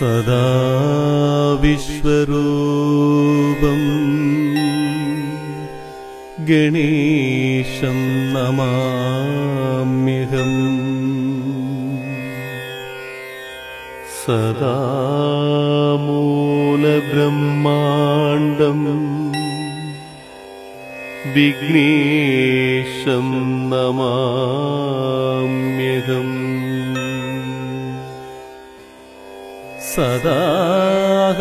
सदा विश्वरूपम्। गणेशं नमाम्यहम्। सदा मूलब्रह्माण्डम्। विघ्नेशं नमाम्यहम् सदाखण्डमहा